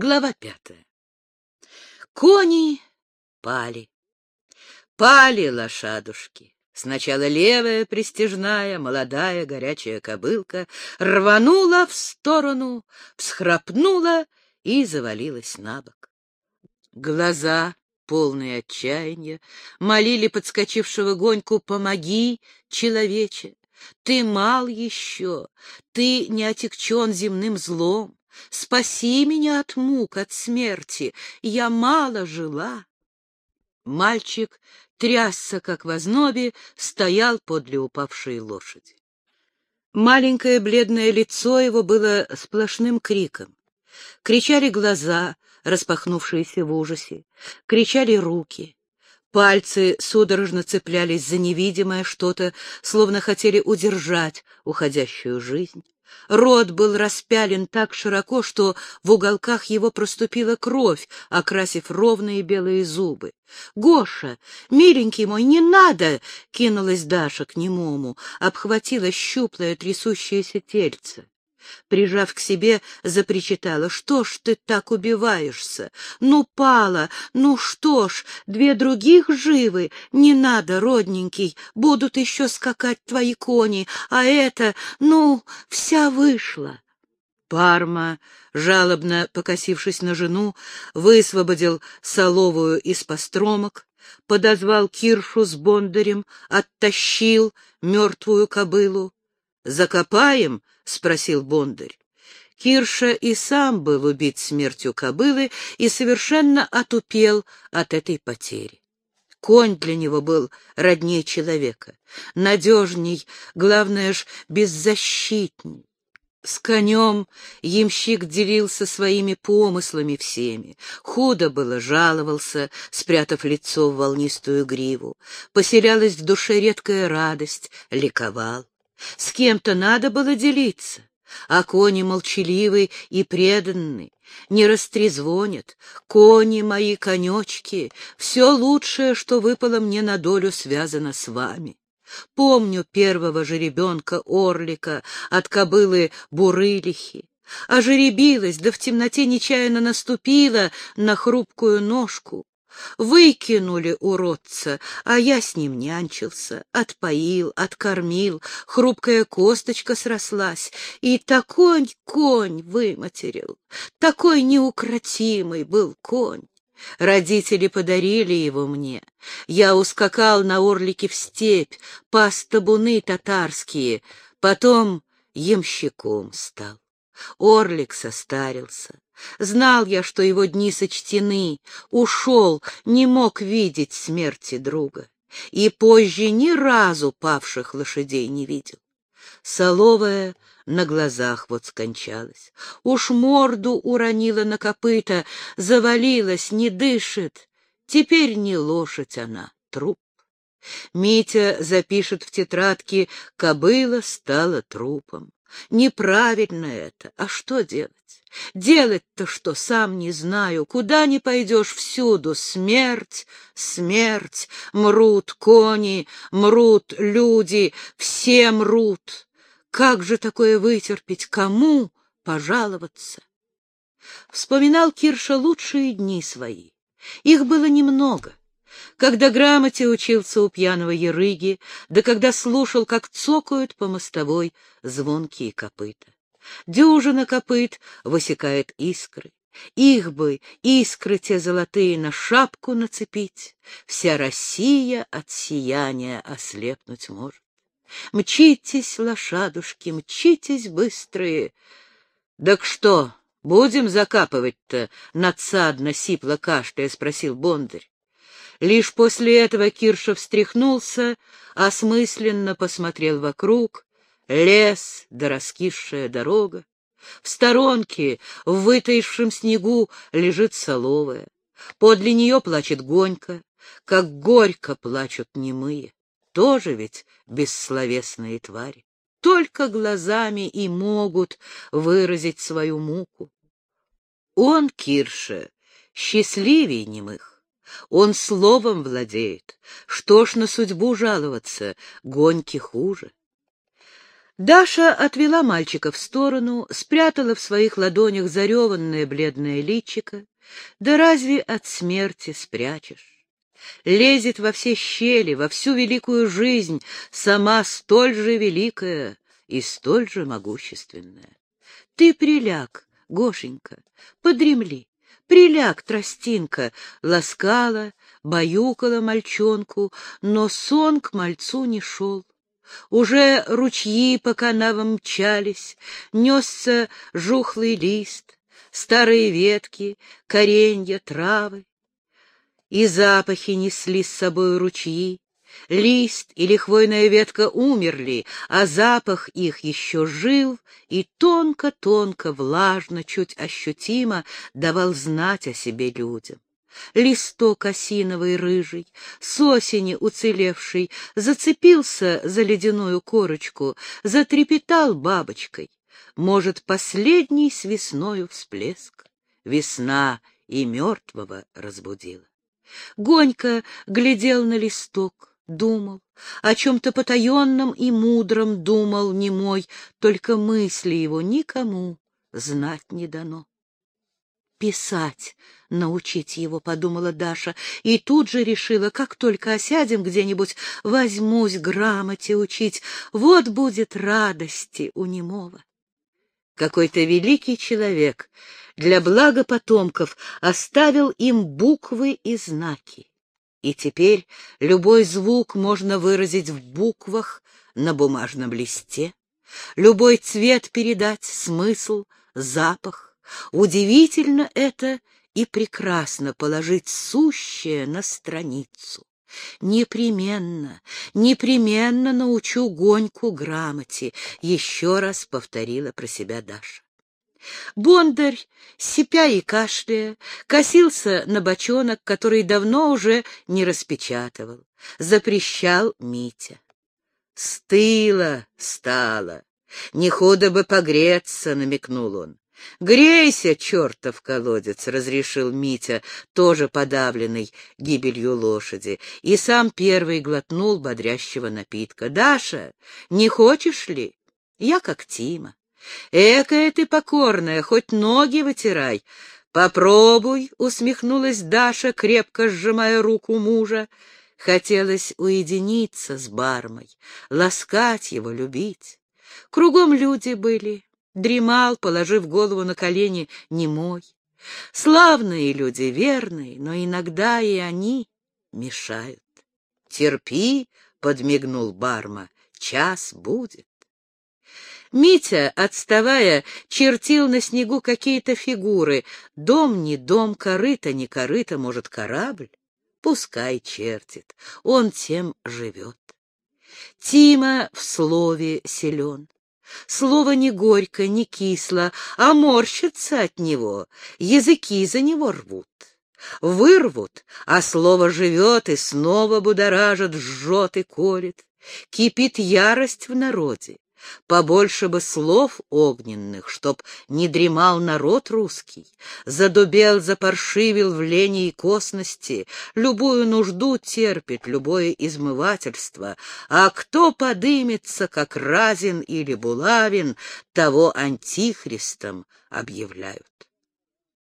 Глава пятая. Кони пали. Пали лошадушки. Сначала левая пристежная, молодая, горячая кобылка рванула в сторону, всхрапнула и завалилась на бок. Глаза, полные отчаяния, молили подскочившего гоньку «Помоги, человече! Ты мал еще, ты не отягчен земным злом, Спаси меня от мук, от смерти. Я мало жила. Мальчик трясся, как в ознобе, стоял подле упавшей лошади. Маленькое бледное лицо его было сплошным криком. Кричали глаза, распахнувшиеся в ужасе, кричали руки. Пальцы судорожно цеплялись за невидимое что-то, словно хотели удержать уходящую жизнь. Рот был распялен так широко, что в уголках его проступила кровь, окрасив ровные белые зубы. «Гоша, миленький мой, не надо!» — кинулась Даша к немому, обхватила щуплое трясущееся тельце прижав к себе, запричитала. «Что ж ты так убиваешься? Ну, пала, ну что ж, две других живы, не надо, родненький, будут еще скакать твои кони, а это, ну, вся вышла». Парма, жалобно покосившись на жену, высвободил соловую из постромок, подозвал Киршу с бондарем, оттащил мертвую кобылу. «Закопаем?» — спросил Бондарь. Кирша и сам был убит смертью кобылы и совершенно отупел от этой потери. Конь для него был роднее человека, надежней, главное ж, беззащитней. С конем ямщик делился своими помыслами всеми. Худо было, жаловался, спрятав лицо в волнистую гриву. Поселялась в душе редкая радость, ликовал. С кем-то надо было делиться, а кони молчаливы и преданны, не растрезвонят. Кони мои, конечки, все лучшее, что выпало мне на долю, связано с вами. Помню первого жеребенка Орлика от кобылы Бурылихи. Ожеребилась, да в темноте нечаянно наступила на хрупкую ножку. Выкинули уродца, а я с ним нянчился, отпоил, откормил, хрупкая косточка срослась, и такой конь выматерил, такой неукротимый был конь. Родители подарили его мне. Я ускакал на орлике в степь, пас табуны татарские, потом ямщиком стал. Орлик состарился. Знал я, что его дни сочтены, ушел, не мог видеть смерти друга. И позже ни разу павших лошадей не видел. Соловая на глазах вот скончалась. Уж морду уронила на копыта, завалилась, не дышит. Теперь не лошадь она, труп. Митя запишет в тетрадке «Кобыла стала трупом». Неправильно это, а что делать? Делать-то что, сам не знаю. Куда не пойдешь, всюду смерть, смерть. Мрут кони, мрут люди, все мрут. Как же такое вытерпеть? Кому пожаловаться? Вспоминал Кирша лучшие дни свои. Их было немного. Когда грамоте учился у пьяного ерыги, да когда слушал, как цокают по мостовой звонкие копыта. Дюжина копыт высекает искры. Их бы, искры те золотые, на шапку нацепить. Вся Россия от сияния ослепнуть может. Мчитесь, лошадушки, мчитесь быстрые. Так что, будем закапывать-то? Надсадно сипло кашляя спросил Бондарь. Лишь после этого Кирша встряхнулся, осмысленно посмотрел вокруг, лес да раскисшая дорога. В сторонке, в вытаившем снегу, лежит соловая. Подле нее плачет гонька, как горько плачут немые. Тоже ведь бессловесные твари. Только глазами и могут выразить свою муку. Он, Кирша, счастливей немых. Он словом владеет. Что ж на судьбу жаловаться, гоньки хуже. Даша отвела мальчика в сторону, спрятала в своих ладонях зареванное бледное личико. Да разве от смерти спрячешь? Лезет во все щели, во всю великую жизнь, сама столь же великая и столь же могущественная. Ты приляг, Гошенька, подремли, приляг, тростинка, ласкала, баюкала мальчонку, но сон к мальцу не шел. Уже ручьи по канавам мчались, несся жухлый лист, старые ветки, коренья, травы. И запахи несли с собой ручьи, лист или хвойная ветка умерли, а запах их еще жил и тонко-тонко, влажно, чуть ощутимо давал знать о себе людям листок осиновый рыжий, с осени уцелевший, зацепился за ледяную корочку, затрепетал бабочкой. Может, последний с весною всплеск. Весна и мертвого разбудила. Гонька глядел на листок, думал, о чем-то потаенном и мудром думал немой, только мысли его никому знать не дано писать научить его, — подумала Даша, и тут же решила, как только осядем где-нибудь, возьмусь грамоте учить, вот будет радости у немого. Какой-то великий человек для блага потомков оставил им буквы и знаки. И теперь любой звук можно выразить в буквах на бумажном листе, любой цвет передать, смысл, запах, Удивительно это и прекрасно положить сущее на страницу. Непременно, непременно научу Гоньку грамоте, еще раз повторила про себя Даша. Бондарь, сипя и кашляя, косился на бочонок, который давно уже не распечатывал. Запрещал Митя. Стыло стало. Не худо бы погреться, намекнул он. «Грейся, чертов колодец!» — разрешил Митя, тоже подавленный гибелью лошади, и сам первый глотнул бодрящего напитка. «Даша, не хочешь ли? Я как Тима. Экая ты покорная, хоть ноги вытирай. Попробуй!» — усмехнулась Даша, крепко сжимая руку мужа. Хотелось уединиться с бармой, ласкать его, любить. Кругом люди были, дремал, положив голову на колени, немой. Славные люди, верные, но иногда и они мешают. «Терпи», — подмигнул Барма, — «час будет». Митя, отставая, чертил на снегу какие-то фигуры. Дом не дом, корыто не корыто, может, корабль? Пускай чертит, он тем живет. Тима в слове силен. Слово не горько, не кисло, а морщится от него, языки за него рвут. Вырвут, а слово живет и снова будоражит, жжет и колет. Кипит ярость в народе. Побольше бы слов огненных, чтоб не дремал народ русский, задубел, запаршивил в лени и косности, любую нужду терпит, любое измывательство, а кто подымется, как Разин или Булавин, того антихристом объявляют.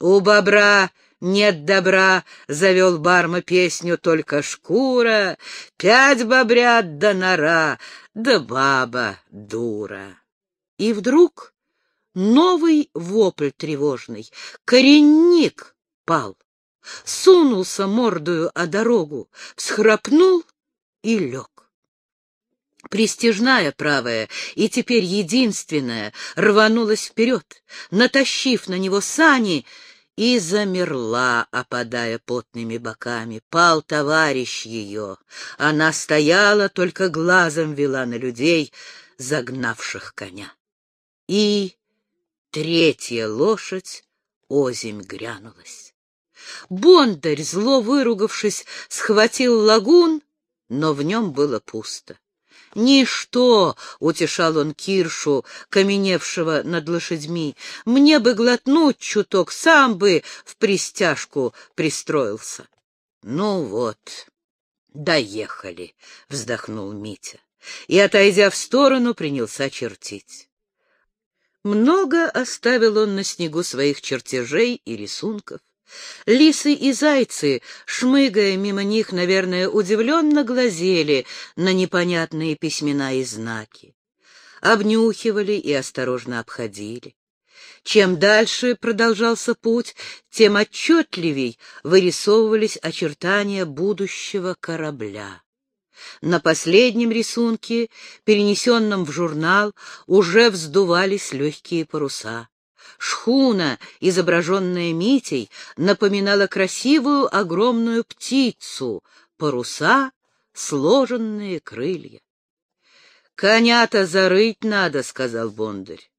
У бобра нет добра, — завел Барма песню, — только шкура, пять бобрят да нора, да баба дура. И вдруг новый вопль тревожный, коренник пал, сунулся мордою о дорогу, всхрапнул и лег. Престижная правая и теперь единственная рванулась вперед, натащив на него сани — и замерла, опадая потными боками. Пал товарищ ее. Она стояла, только глазом вела на людей, загнавших коня. И третья лошадь озимь грянулась. Бондарь, зло выругавшись, схватил лагун, но в нем было пусто. «Ничто!» — утешал он Киршу, каменевшего над лошадьми. «Мне бы глотнуть чуток, сам бы в пристяжку пристроился». «Ну вот, доехали», — вздохнул Митя. и, отойдя в сторону, принялся чертить. Много оставил он на снегу своих чертежей и рисунков. Лисы и зайцы, шмыгая мимо них, наверное, удивленно глазели на непонятные письмена и знаки. Обнюхивали и осторожно обходили. Чем дальше продолжался путь, тем отчетливей вырисовывались очертания будущего корабля. На последнем рисунке, перенесенном в журнал, уже вздувались легкие паруса. Шхуна, изображенная Митей, напоминала красивую огромную птицу, паруса — сложенные крылья. «Коня-то зарыть надо», — сказал Бондарь.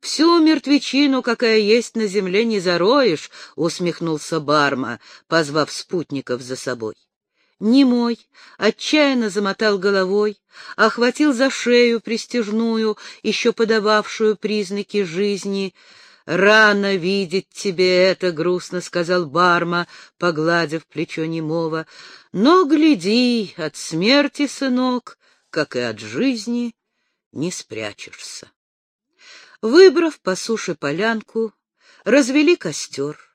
«Всю мертвечину, какая есть на земле, не зароешь», — усмехнулся Барма, позвав спутников за собой. Немой отчаянно замотал головой, охватил за шею пристежную, еще подававшую признаки жизни. «Рано видеть тебе это», — грустно сказал Барма, погладив плечо немого. «Но гляди, от смерти, сынок, как и от жизни, не спрячешься». Выбрав по суше полянку, развели костер.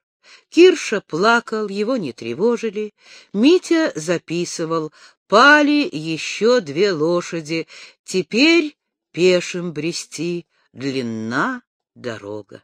Кирша плакал, его не тревожили. Митя записывал. Пали еще две лошади. Теперь пешим брести длинна дорога.